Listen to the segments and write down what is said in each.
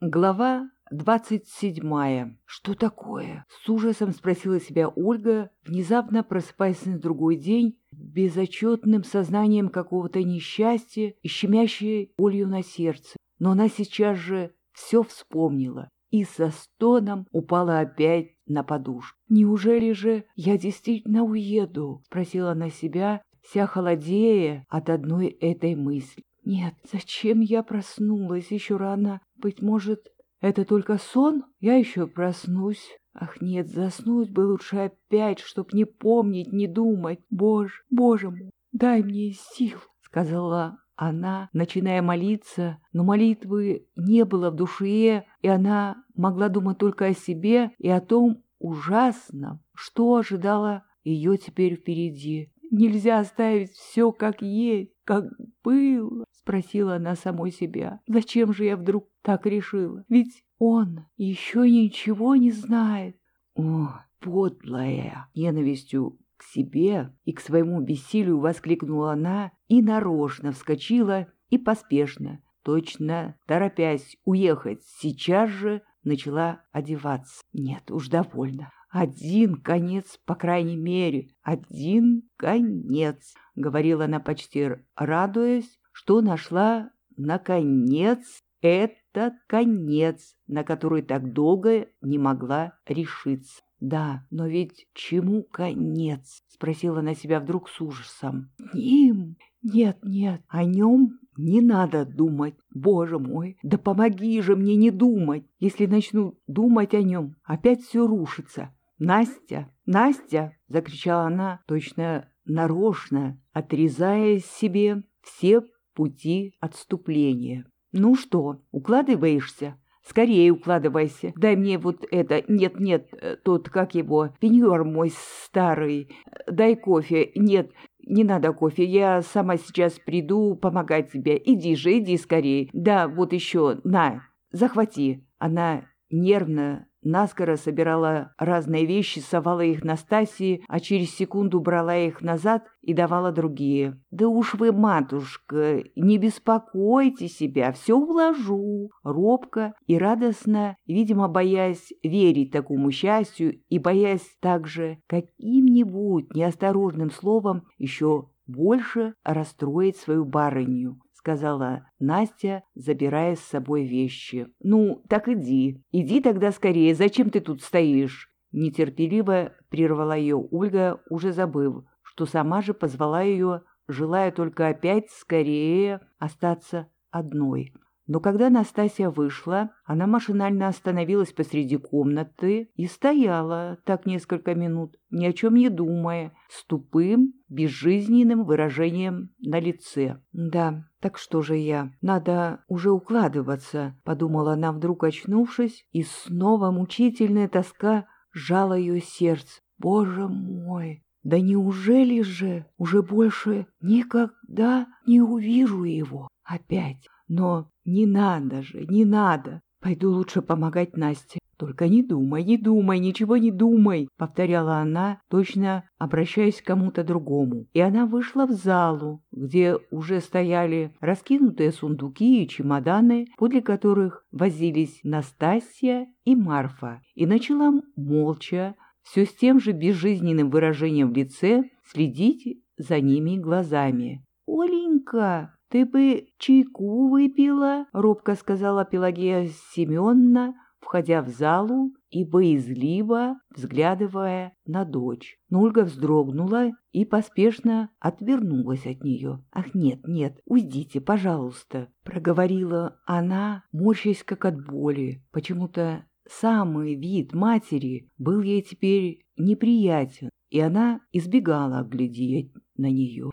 Глава двадцать седьмая. Что такое? С ужасом спросила себя Ольга, внезапно просыпаясь на другой день, безотчетным сознанием какого-то несчастья и щемящей болью на сердце. Но она сейчас же все вспомнила и со стоном упала опять на подушку. «Неужели же я действительно уеду?» — спросила она себя, вся холодея от одной этой мысли. Нет, зачем я проснулась? Еще рано. Быть может, это только сон? Я еще проснусь. Ах нет, заснуть бы лучше опять, чтоб не помнить, не думать. Боже, боже мой, дай мне сил, сказала она, начиная молиться, но молитвы не было в душе, и она могла думать только о себе и о том ужасном, что ожидало ее теперь впереди. Нельзя оставить все как есть, как было, спросила она самой себя. Зачем же я вдруг так решила? Ведь он еще ничего не знает. О, подлая! Ненавистью к себе и к своему бессилию воскликнула она и нарочно вскочила и поспешно, точно торопясь уехать, сейчас же начала одеваться. Нет, уж довольно. Один конец, по крайней мере, один конец, говорила она почти радуясь, что нашла, наконец, этот конец, на который так долго не могла решиться. «Да, но ведь чему конец?» — спросила она себя вдруг с ужасом. «Ним? Нет, нет, о нем не надо думать. Боже мой, да помоги же мне не думать. Если начну думать о нем, опять все рушится. Настя, Настя!» — закричала она, точно нарочно, отрезая себе все пути отступления. «Ну что, укладываешься?» Скорее укладывайся. Дай мне вот это. Нет-нет, тот, как его, пеньюар мой старый. Дай кофе. Нет, не надо кофе. Я сама сейчас приду помогать тебе. Иди же, иди скорее. Да, вот еще, на, захвати. Она нервно наскоро собирала разные вещи, совала их Настасии, а через секунду брала их назад и давала другие. «Да уж вы, матушка, не беспокойте себя, все уложу!» Робко и радостно, видимо, боясь верить такому счастью и боясь также каким-нибудь неосторожным словом еще больше расстроить свою барыню сказала Настя, забирая с собой вещи. «Ну, так иди. Иди тогда скорее. Зачем ты тут стоишь?» Нетерпеливо прервала ее Ольга, уже забыв, что сама же позвала ее, желая только опять скорее остаться одной. Но когда Настасья вышла, она машинально остановилась посреди комнаты и стояла так несколько минут, ни о чем не думая, с тупым, безжизненным выражением на лице. «Да, так что же я? Надо уже укладываться», — подумала она вдруг очнувшись, и снова мучительная тоска сжала ее сердце. «Боже мой! Да неужели же уже больше никогда не увижу его опять?» Но не надо же, не надо. Пойду лучше помогать Насте. Только не думай, не думай, ничего не думай, повторяла она, точно обращаясь к кому-то другому. И она вышла в залу, где уже стояли раскинутые сундуки и чемоданы, подле которых возились Настасья и Марфа, и начала молча, все с тем же безжизненным выражением в лице, следить за ними глазами. «Оленька!» «Ты бы чайку выпила», — робко сказала Пелагея Семеновна, входя в залу и боязливо взглядывая на дочь. Но Ольга вздрогнула и поспешно отвернулась от нее. «Ах, нет, нет, уйдите, пожалуйста», — проговорила она, морщась как от боли. Почему-то самый вид матери был ей теперь неприятен, и она избегала глядеть на нее.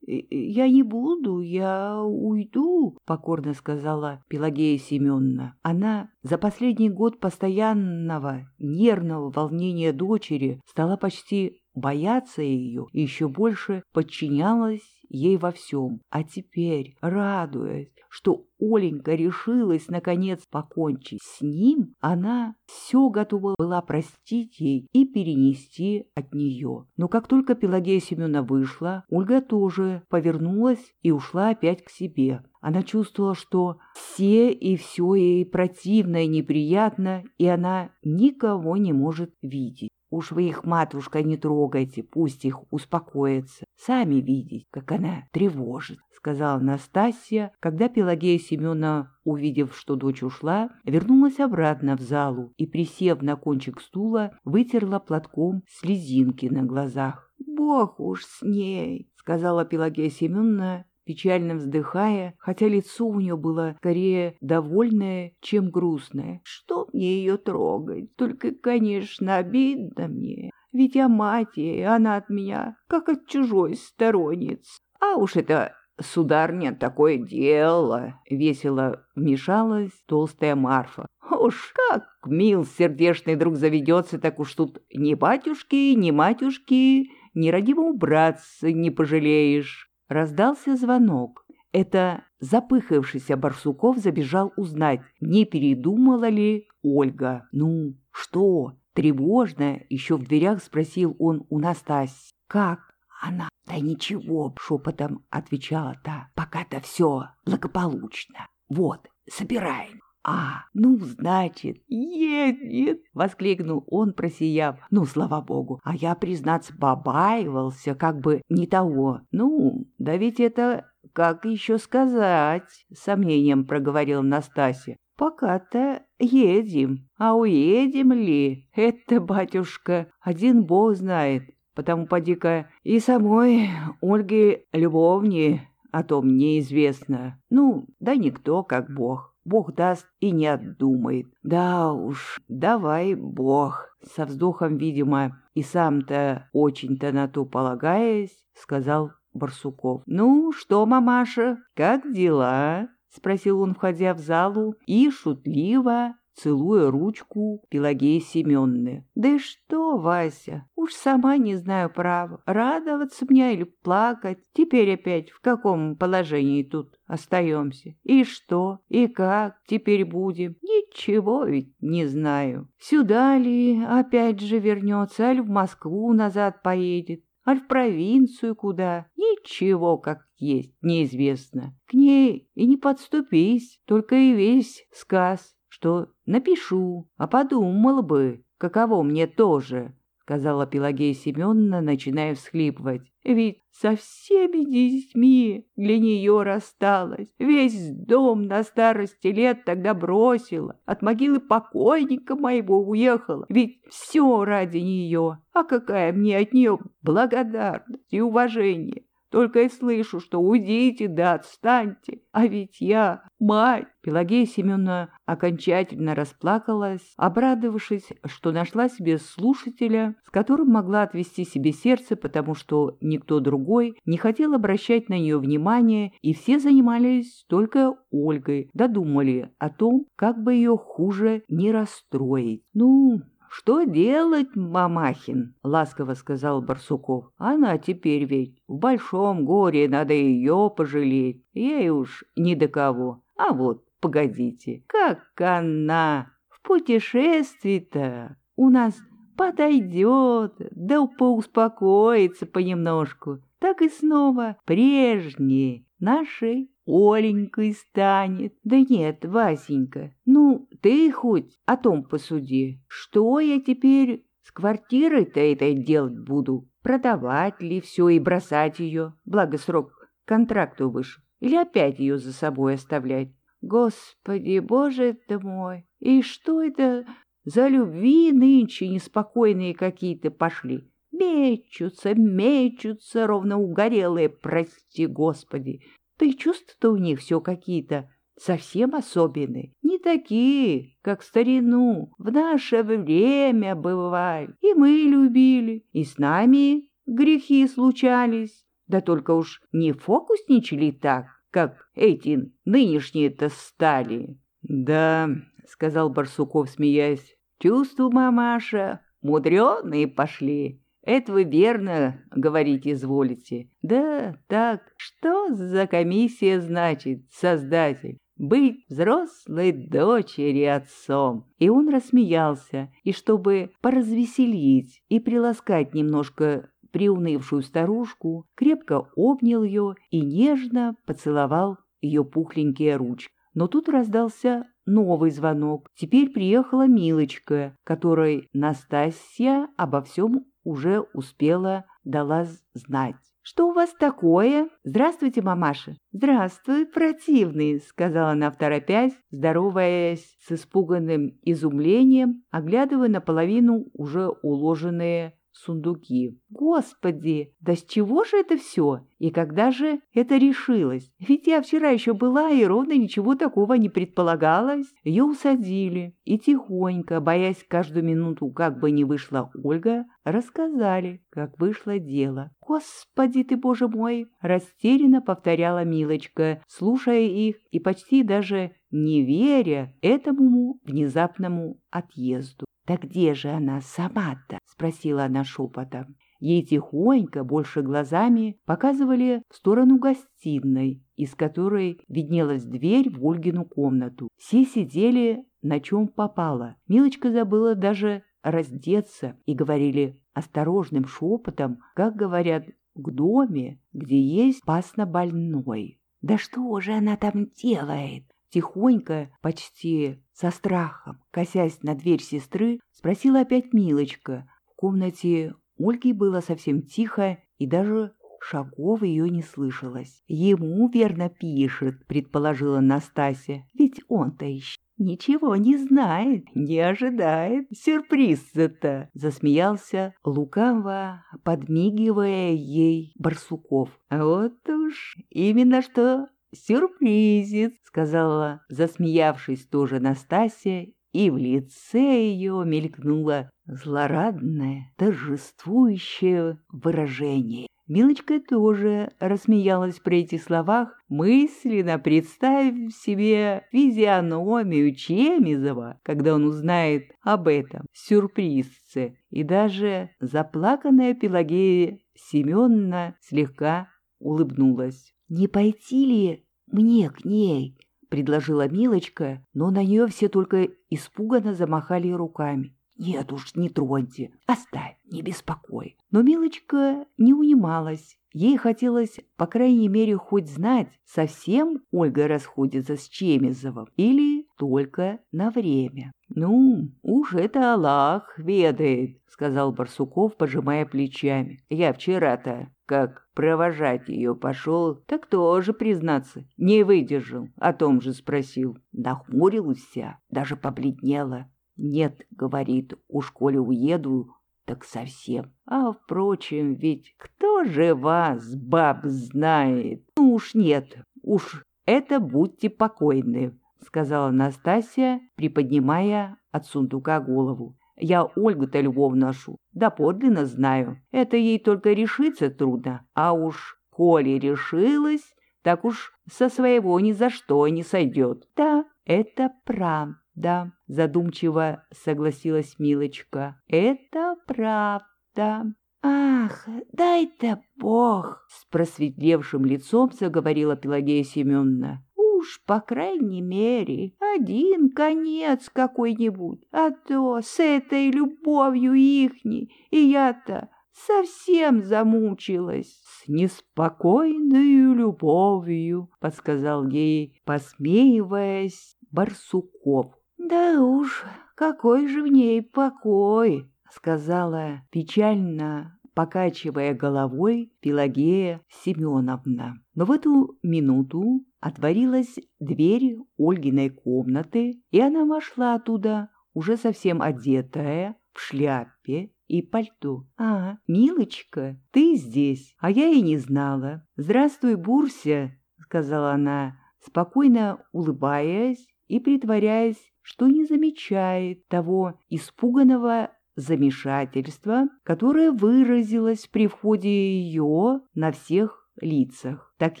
«Ну, ну, я не буду, я уйду», — покорно сказала Пелагея Семеновна. Она за последний год постоянного нервного волнения дочери стала почти бояться ее и еще больше подчинялась ей во всем. А теперь, радуясь, что Оленька решилась, наконец, покончить с ним, она все готова была простить ей и перенести от нее. Но как только Пелагея Семеновна вышла, Ольга тоже повернулась и ушла опять к себе. Она чувствовала, что все и все ей противно и неприятно, и она никого не может видеть. Уж вы их, матушка, не трогайте, пусть их успокоятся. Сами видеть, как она тревожит, — сказала Настасья, когда Пелагея Семеновна, увидев, что дочь ушла, вернулась обратно в залу и, присев на кончик стула, вытерла платком слезинки на глазах. — Бог уж с ней, — сказала Пелагея Семеновна, печально вздыхая, хотя лицо у нее было скорее довольное, чем грустное. Что мне ее трогать? Только, конечно, обидно мне. Ведь я мать ей, она от меня, как от чужой сторонниц. А уж это «Сударня, такое дело!» — весело вмешалась толстая Марфа. «Уж как мил сердечный друг заведется, так уж тут ни батюшки, ни матюшки, ни родимого братца не пожалеешь». Раздался звонок. Это запыхавшийся Барсуков забежал узнать, не передумала ли Ольга. «Ну, что?» Тревожно, еще в дверях спросил он у Настасьи. «Как она?» «Да ничего», — шепотом отвечала та. «Пока-то все благополучно. Вот, собираем». «А, ну, значит, едет!» — воскликнул он, просияв. «Ну, слава богу! А я, признаться, побаивался, как бы не того. Ну, да ведь это как еще сказать?» — сомнением проговорил Настасья. «Пока-то едем. А уедем ли? Это, батюшка, один бог знает. Потому поди-ка и самой Ольге Любовне о том неизвестно. Ну, да никто, как бог». Бог даст и не отдумает. Да уж, давай, Бог. Со вздохом, видимо, и сам-то очень-то на то полагаясь, сказал Барсуков. «Ну что, мамаша, как дела?» — спросил он, входя в залу, и шутливо, целуя ручку Пелагеи Семенны. «Да и что, Вася, уж сама не знаю права, радоваться мне или плакать. Теперь опять в каком положении тут остаемся? И что, и как теперь будем? Ничего ведь не знаю. Сюда ли опять же вернется, аль в Москву назад поедет? аль в провинцию куда. Ничего, как есть, неизвестно. К ней и не подступись, только и весь сказ что напишу, а подумал бы, каково мне тоже, — сказала Пелагея Семеновна, начиная всхлипывать. Ведь со всеми детьми для нее рассталась, весь дом на старости лет тогда бросила, от могилы покойника моего уехала, ведь все ради нее. А какая мне от нее благодарность и уважение. Только и слышу, что уйдите да отстаньте. А ведь я мать. Пелагея Семеновна окончательно расплакалась, обрадовавшись, что нашла себе слушателя, с которым могла отвести себе сердце, потому что никто другой не хотел обращать на нее внимания, и все занимались только Ольгой, додумали о том, как бы ее хуже не расстроить. Ну, «Что делать, Мамахин?» — ласково сказал Барсуков. «Она теперь ведь в большом горе, надо ее пожалеть. Ей уж ни до кого. А вот, погодите, как она в путешествии-то у нас подойдет, да поуспокоится понемножку, так и снова прежней нашей Оленькой станет. Да нет, Васенька, ну, ты хоть о том посуди. Что я теперь с квартирой-то этой делать буду? Продавать ли все и бросать ее, благо срок контракту вышел? Или опять ее за собой оставлять? Господи, боже ты мой! И что это за любви нынче неспокойные какие-то пошли? Мечутся, мечутся, ровно угорелые, прости господи. Да и чувства-то у них все какие-то совсем особенные. Не такие, как в старину, в наше время бывали. И мы любили, и с нами грехи случались. Да только уж не фокусничали так, как эти нынешние-то стали. — Да, — сказал Барсуков, смеясь, — чувства, мамаша, мудреные пошли. Это вы верно говорите, изволите. Да, так, что за комиссия значит, создатель? Быть взрослой дочери отцом. И он рассмеялся, и чтобы поразвеселить и приласкать немножко приунывшую старушку, крепко обнял ее и нежно поцеловал ее пухленькие ручки. Но тут раздался новый звонок. Теперь приехала Милочка, которой Настасья обо всем уже успела дала знать. «Что у вас такое?» «Здравствуйте, мамаша!» «Здравствуй, противный!» — сказала она второпясь, здороваясь с испуганным изумлением, оглядывая наполовину уже уложенные сундуки. Господи, да с чего же это все? И когда же это решилось? Ведь я вчера еще была, и ровно ничего такого не предполагалось. Ее усадили, и тихонько, боясь каждую минуту, как бы не вышла Ольга, рассказали, как вышло дело. «Господи ты, боже мой!» — растерянно повторяла Милочка, слушая их и почти даже не веря этому внезапному отъезду. «Да где же она сама-то?» — спросила она шепотом. Ей тихонько, больше глазами, показывали в сторону гостиной, из которой виднелась дверь в Ольгину комнату. Все сидели на чем попало. Милочка забыла даже раздеться и говорили осторожным шепотом, как говорят к доме, где есть пасно больной. «Да что же она там делает?» Тихонько, почти со страхом, косясь на дверь сестры, спросила опять Милочка. В комнате Ольги было совсем тихо, и даже шагов ее не слышалось. «Ему верно пишет», — предположила Настасья, — «ведь он-то еще ничего не знает, не ожидает. Сюрприз-то!» — засмеялся лукаво, подмигивая ей Барсуков. «Вот уж именно что «Сюрпризец», — сказала, засмеявшись тоже Настасья, и в лице ее мелькнуло злорадное, торжествующее выражение. Милочка тоже рассмеялась при этих словах, мысленно представив себе физиономию Чемизова, когда он узнает об этом сюрпризце, и даже заплаканная Пелагея Семеновна слегка улыбнулась. «Не пойти ли мне к ней?» — предложила Милочка, но на нее все только испуганно замахали руками. «Нет уж, не троньте, оставь, не беспокой». Но Милочка не унималась. Ей хотелось, по крайней мере, хоть знать, совсем Ольга расходится с Чемизовым или только на время. «Ну, уж это Аллах ведает», — сказал Барсуков, пожимая плечами. «Я вчера-то как провожать ее пошел, так тоже, признаться, не выдержал, о том же спросил. Нахмурился, даже побледнела. «Нет», — говорит, — «уж коли уеду, так совсем. А, впрочем, ведь кто же вас, баб, знает? Ну уж нет, уж это будьте покойны», — сказала Настасья, приподнимая от сундука голову. Я Ольгу-то Львов ношу, да подлинно знаю. Это ей только решиться трудно, а уж коли решилась, так уж со своего ни за что не сойдет. Да, это правда, задумчиво согласилась Милочка. Это правда. «Ах, дай-то Бог!» — с просветлевшим лицом заговорила Пелагея Семеновна уж, по крайней мере, один конец какой-нибудь, а то с этой любовью ихней, и я-то совсем замучилась. С неспокойной любовью, — подсказал ей, посмеиваясь, Барсуков. Да уж, какой же в ней покой, — сказала печально, покачивая головой Пелагея Семеновна. Но в эту минуту Отворилась дверь Ольгиной комнаты, и она вошла оттуда, уже совсем одетая, в шляпе и пальто. «А, милочка, ты здесь, а я и не знала. Здравствуй, Бурся», — сказала она, спокойно улыбаясь и притворяясь, что не замечает того испуганного замешательства, которое выразилось при входе ее на всех лицах. «Так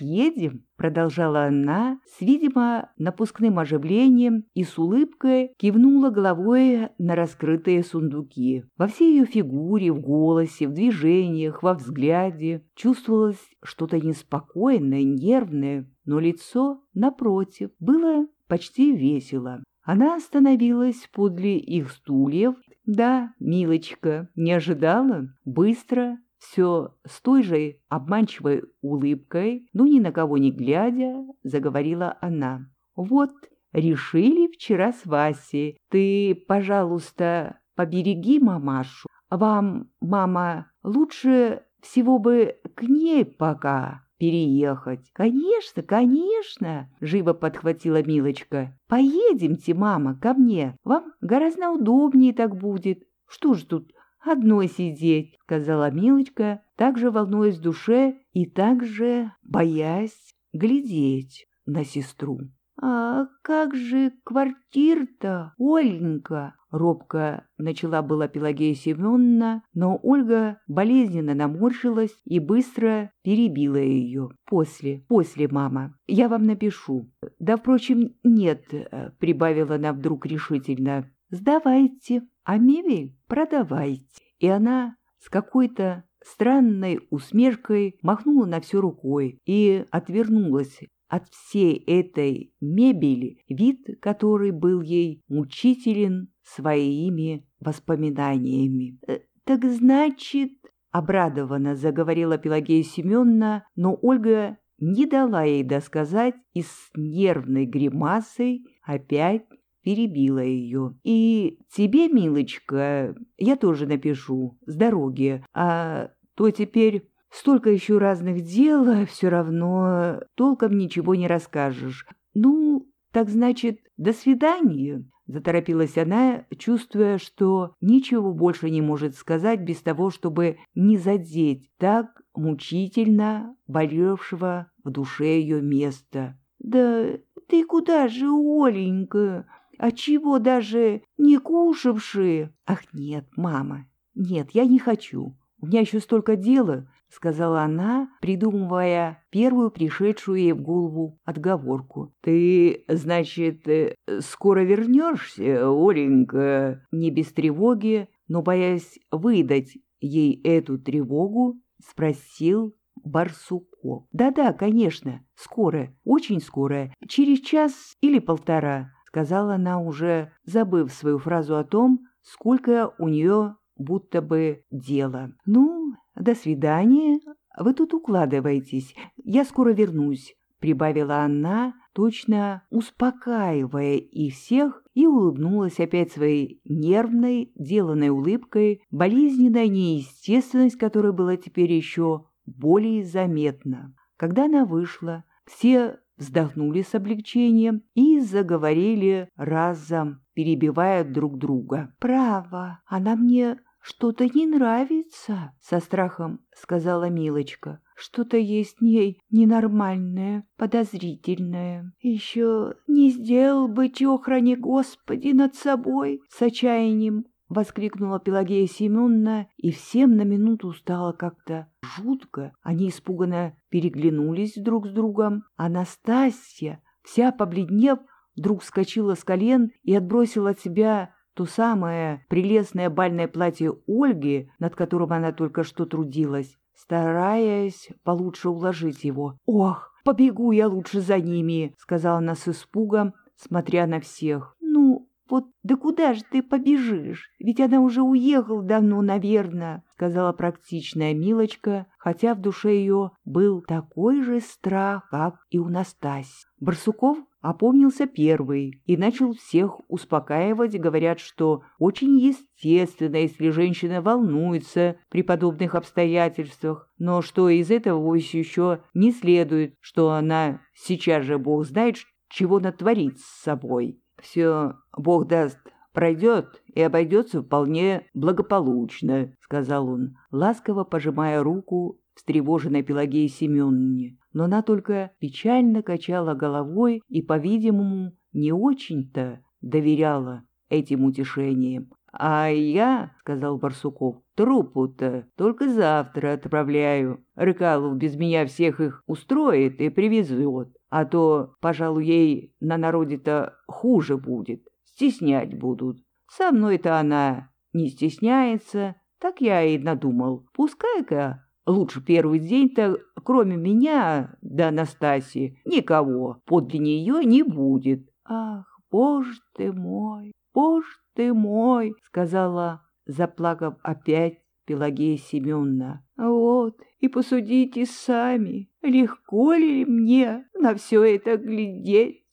едем?» — продолжала она с, видимо, напускным оживлением и с улыбкой кивнула головой на раскрытые сундуки. Во всей ее фигуре, в голосе, в движениях, во взгляде чувствовалось что-то неспокойное, нервное, но лицо, напротив, было почти весело. Она остановилась подле их стульев. «Да, милочка, не ожидала? Быстро, все с той же обманчивой улыбкой, но ни на кого не глядя, заговорила она. «Вот, решили вчера с Васей. Ты, пожалуйста, побереги мамашу. Вам, мама, лучше всего бы к ней пока переехать. Конечно, конечно, живо подхватила Милочка. Поедемте, мама, ко мне. Вам гораздо удобнее так будет. Что ж тут одной сидеть», — сказала Милочка, также волнуясь в душе и также боясь глядеть на сестру. «А как же квартир-то, Оленька?» — робко начала была Пелагея Семеновна, но Ольга болезненно наморщилась и быстро перебила ее. «После, после, мама, я вам напишу». «Да, впрочем, нет», — прибавила она вдруг решительно. «Сдавайте, а мебель продавайте». И она с какой-то странной усмешкой махнула на все рукой и отвернулась от всей этой мебели, вид которой был ей мучителен своими воспоминаниями. «Э, «Так значит...» — обрадованно заговорила Пелагея Семеновна, но Ольга не дала ей досказать и с нервной гримасой опять перебила ее. «И тебе, милочка, я тоже напишу, с дороги, а то теперь столько еще разных дел, а все равно толком ничего не расскажешь. Ну, так значит, до свидания». Заторопилась она, чувствуя, что ничего больше не может сказать без того, чтобы не задеть так мучительно болевшего в душе ее места. «Да ты куда же, Оленька?» А чего даже не кушавшие? Ах, нет, мама, нет, я не хочу. У меня еще столько дела, — сказала она, придумывая первую пришедшую ей в голову отговорку. — Ты, значит, э, скоро вернешься, Оленька? Не без тревоги, но боясь выдать ей эту тревогу, спросил Барсуков. «Да-да, конечно, скоро, очень скоро, через час или полтора сказала она уже, забыв свою фразу о том, сколько у нее будто бы дела. «Ну, до свидания. Вы тут укладывайтесь. Я скоро вернусь», — прибавила она, точно успокаивая их всех, и улыбнулась опять своей нервной, деланной улыбкой, болезненная неестественность которой была теперь еще более заметна. Когда она вышла, все вздохнули с облегчением и заговорили разом, перебивая друг друга. «Право, она мне что-то не нравится», — со страхом сказала Милочка. «Что-то есть в ней ненормальное, подозрительное. Еще не сделал бы, храни Господи, над собой!» С отчаянием — воскликнула Пелагея Семеновна, и всем на минуту стало как-то жутко. Они испуганно переглянулись друг с другом. Анастасия, вся побледнев, вдруг вскочила с колен и отбросила от себя то самое прелестное бальное платье Ольги, над которым она только что трудилась, стараясь получше уложить его. «Ох, побегу я лучше за ними», — сказала она с испугом, смотря на всех. «Вот да куда же ты побежишь? Ведь она уже уехала давно, наверное», — сказала практичная Милочка, хотя в душе ее был такой же страх, как и у Настаси. Барсуков опомнился первый и начал всех успокаивать, говорят, что очень естественно, если женщина волнуется при подобных обстоятельствах, но что из этого вовсе еще не следует, что она сейчас же, Бог знает, чего натворит с собой. Все, Бог даст, пройдет и обойдется вполне благополучно, — сказал он, ласково пожимая руку встревоженной Пелагеи Семеновне. Но она только печально качала головой и, по-видимому, не очень-то доверяла этим утешениям. А я, — сказал Барсуков, — трупу-то только завтра отправляю. Рыкалов без меня всех их устроит и привезет. А то, пожалуй, ей на народе-то хуже будет. Стеснять будут. Со мной-то она не стесняется. Так я и надумал. Пускай-ка лучше первый день-то, кроме меня да Анастасии, никого подле нее не будет. Ах, боже ты мой, боже ты мой!» — сказала, заплакав опять Пелагея Семеновна. «Вот, и посудите сами, легко ли мне на все это глядеть?»